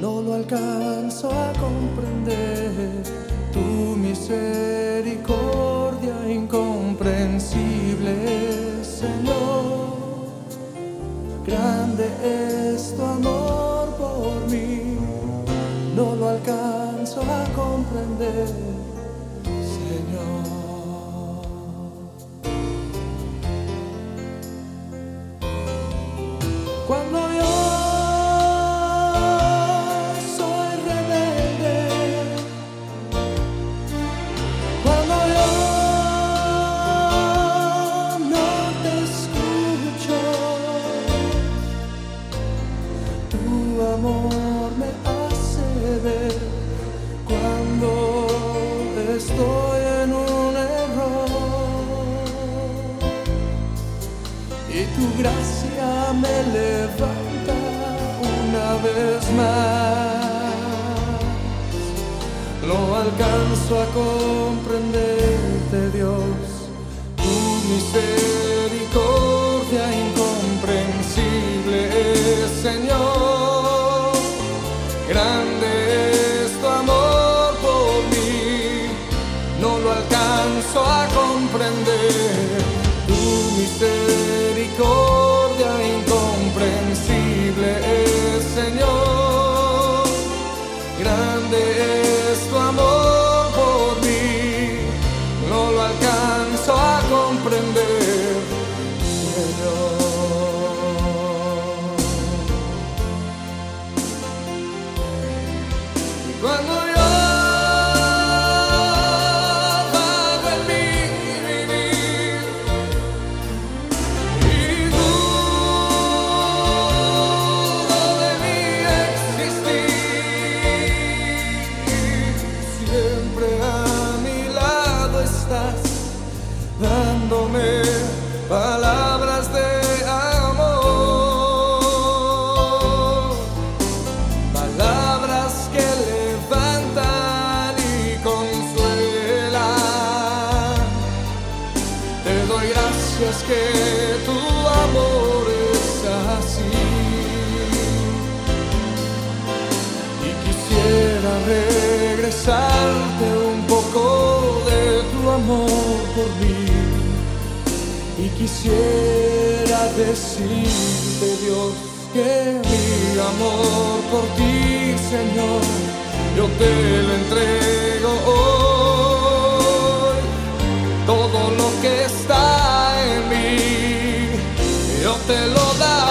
no lo alcanzo a comprender. Tu misericordia incomprensible, Señor. Grande es tu amor por mí, no lo alcanzo a comprender, tu amor me hace ver cuando estoy en un error y tu gracia me levanta una vez más. No alcanzo a comprenderte, comprender, gracias que tu amor es así. Y quisiera regresarte un poco de tu amor por mí. Y quisiera decirte, Dios, que mi amor por ti, Señor, yo te lo entrego te lo da.